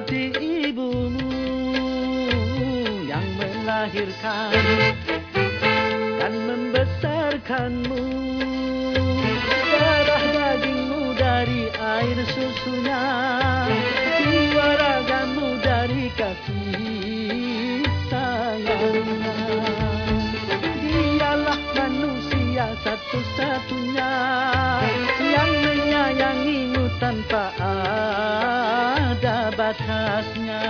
hati ibumu yang melahirkan dan membesarkanmu. Darah dagingmu dari air susunya jiwa ragamu dari kasih sayangnya. Dialah manusia satu-satunya yang menyayangimu tanpa ada batasnya.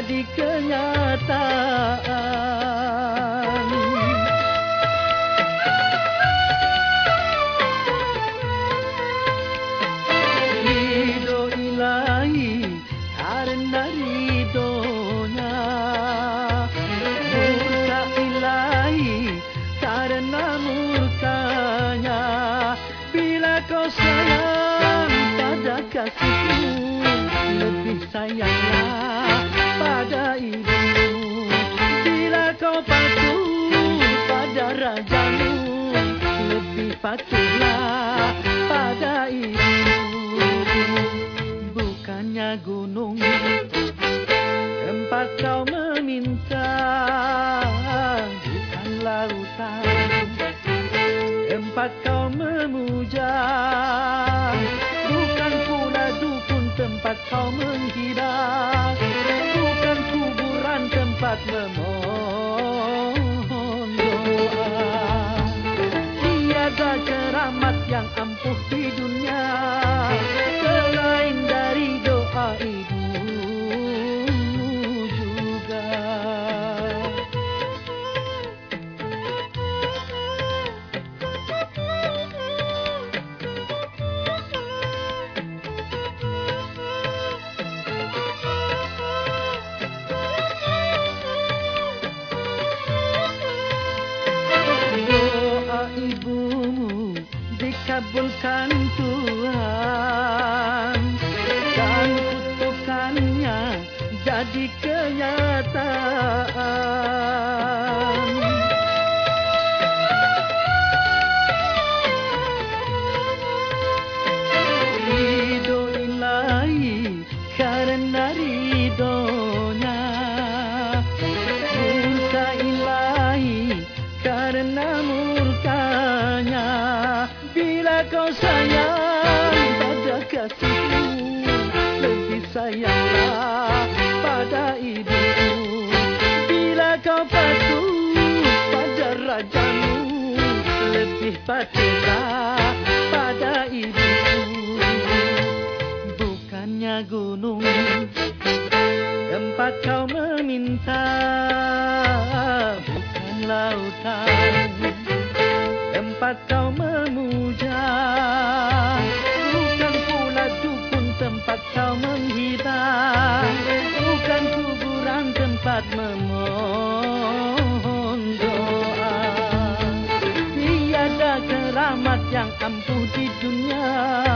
Jadi kenyataan. Ridho ilahi karena ridhonya Murka ilahi karena murkanya Bila kau sayang pada kasihmu Lebih sayanglah patuhlah pada ibumu Bukannya gunung. Tempat kau meminta Bukan lautan tempat kau memuja Bukan pula dukun tempat kau menghibah yang ampuh dikabulkan Tuhan. Dan kutukannya jadi kenyataan sayang pada kasihmu. Lebih sayanglah pada ibumu Bila kau patuh pada rajamu Lebih patuhlah pada ibumu Bukannya gunung tempat kau meminta Bukan lautan tempat kau tempat memohon doa. Tiada keramat yang ampuh di dunia